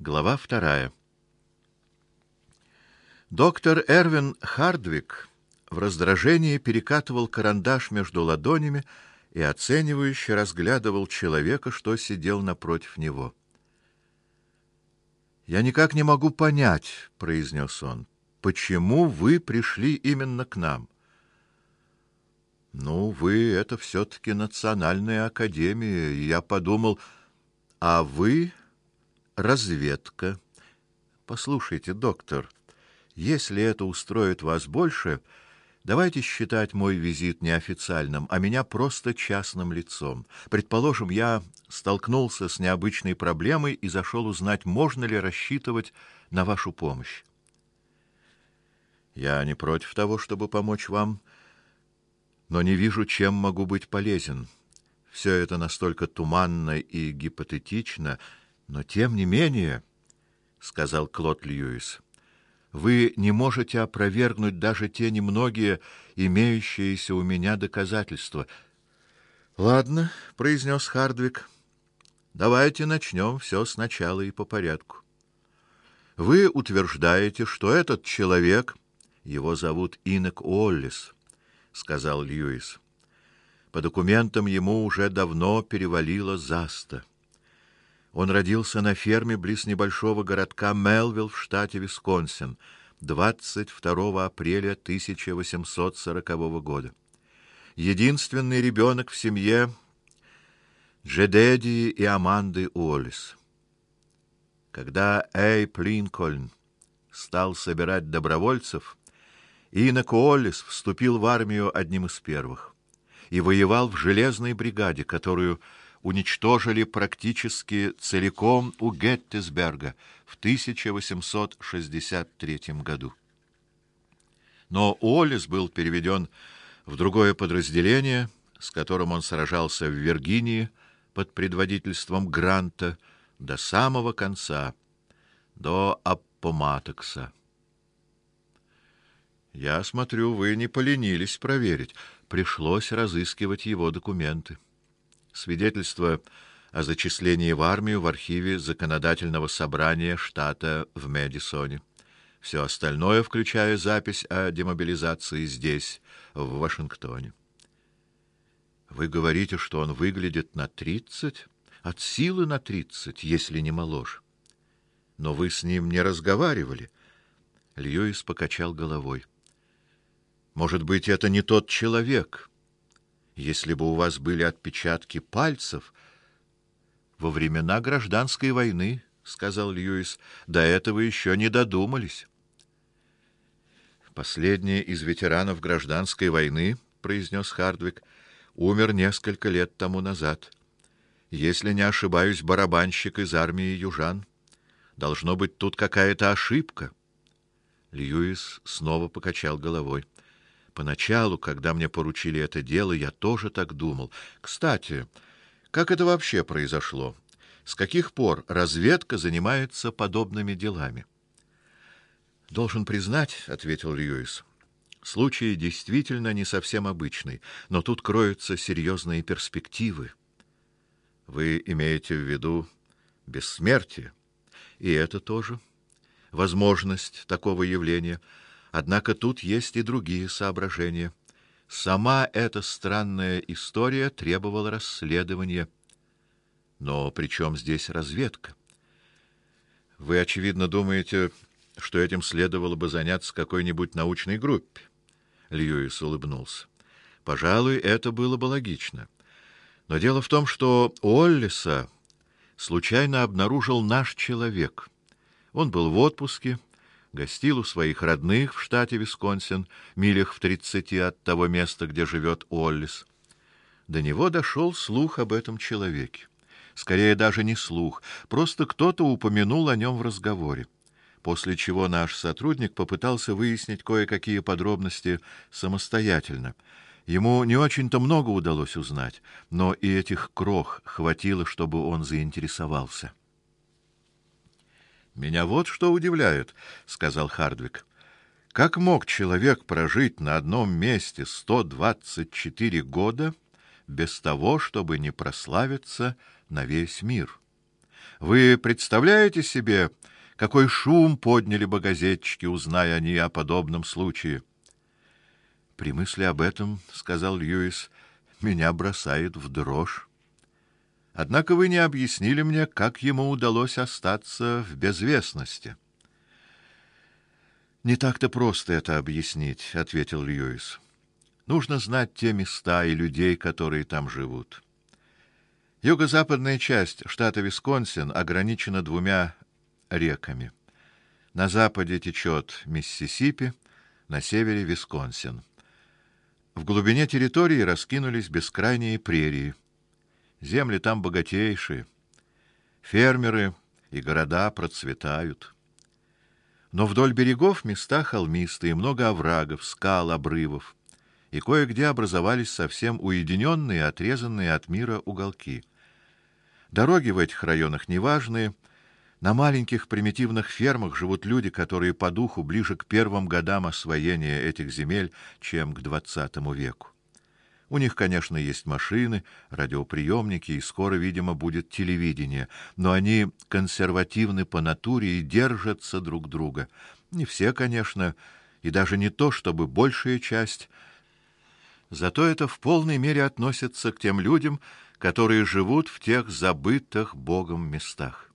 Глава вторая. Доктор Эрвин Хардвик в раздражении перекатывал карандаш между ладонями и оценивающе разглядывал человека, что сидел напротив него. Я никак не могу понять, произнес он. Почему вы пришли именно к нам? Ну, вы это все таки национальная академия, и я подумал, а вы разведка. Послушайте, доктор, если это устроит вас больше, давайте считать мой визит неофициальным, а меня просто частным лицом. Предположим, я столкнулся с необычной проблемой и зашел узнать, можно ли рассчитывать на вашу помощь. Я не против того, чтобы помочь вам, но не вижу, чем могу быть полезен. Все это настолько туманно и гипотетично, но тем не менее, сказал Клод Льюис, вы не можете опровергнуть даже те немногие имеющиеся у меня доказательства. Ладно, произнес Хардвик. Давайте начнем все сначала и по порядку. Вы утверждаете, что этот человек, его зовут Инок Оллис, сказал Льюис. По документам ему уже давно перевалило за сто. Он родился на ферме близ небольшого городка Мелвилл в штате Висконсин 22 апреля 1840 года. Единственный ребенок в семье Джедеди и Аманды Уоллес. Когда Эйп Линкольн стал собирать добровольцев, Инок Уоллес вступил в армию одним из первых и воевал в железной бригаде, которую уничтожили практически целиком у Геттисберга в 1863 году. Но Уоллес был переведен в другое подразделение, с которым он сражался в Виргинии под предводительством Гранта до самого конца, до Аппоматокса. Я смотрю, вы не поленились проверить. Пришлось разыскивать его документы свидетельство о зачислении в армию в архиве законодательного собрания штата в Мэдисоне. Все остальное, включая запись о демобилизации здесь, в Вашингтоне. Вы говорите, что он выглядит на тридцать, от силы на тридцать, если не моложе. Но вы с ним не разговаривали. Льюис покачал головой. Может быть, это не тот человек. Если бы у вас были отпечатки пальцев во времена гражданской войны, сказал Льюис, до этого еще не додумались. Последний из ветеранов гражданской войны, произнес Хардвик, умер несколько лет тому назад. Если не ошибаюсь, барабанщик из армии южан. Должно быть тут какая-то ошибка. Льюис снова покачал головой. Поначалу, когда мне поручили это дело, я тоже так думал. Кстати, как это вообще произошло? С каких пор разведка занимается подобными делами? Должен признать, ответил Льюис. Случай действительно не совсем обычный, но тут кроются серьезные перспективы. Вы имеете в виду бессмертие, и это тоже возможность такого явления. Однако тут есть и другие соображения. Сама эта странная история требовала расследования. Но при чем здесь разведка? Вы очевидно думаете, что этим следовало бы заняться какой-нибудь научной группе. Льюис улыбнулся. Пожалуй, это было бы логично. Но дело в том, что Оллиса случайно обнаружил наш человек. Он был в отпуске, гостил у своих родных в штате Висконсин, милях в тридцати от того места, где живет Оллис. До него дошел слух об этом человеке. Скорее даже не слух, просто кто-то упомянул о нем в разговоре. После чего наш сотрудник попытался выяснить кое-какие подробности самостоятельно. Ему не очень-то много удалось узнать, но и этих крох хватило, чтобы он заинтересовался. Меня вот что удивляет, сказал Хардвик. Как мог человек прожить на одном месте 124 года без того, чтобы не прославиться на весь мир? Вы представляете себе, какой шум подняли бы газетчики, узная они о подобном случае? При мысли об этом, сказал Льюис, меня бросает в дрожь. Однако вы не объяснили мне, как ему удалось остаться в безвестности. Не так-то просто это объяснить, ответил Льюис. Нужно знать те места и людей, которые там живут. Юго-западная часть штата Висконсин ограничена двумя реками. На западе течет Миссисипи, на севере Висконсин. В глубине территории раскинулись бескрайние прерии. Земли там богатейшие. Фермеры и города процветают. Но вдоль берегов места холмистые, много оврагов, скал, обрывов, и кое-где образовались совсем уединенные, отрезанные от мира уголки. Дороги в этих районах неважные. На маленьких примитивных фермах живут люди, которые по духу ближе к первым годам освоения этих земель, чем к двадцатому веку. У них, конечно, есть машины, радиоприемники и скоро, видимо, будет телевидение, но они консервативны по натуре и держатся друг друга. Не все, конечно, и даже не то, чтобы большая часть. Зато это в полной мере относится к тем людям, которые живут в тех забытых Богом местах.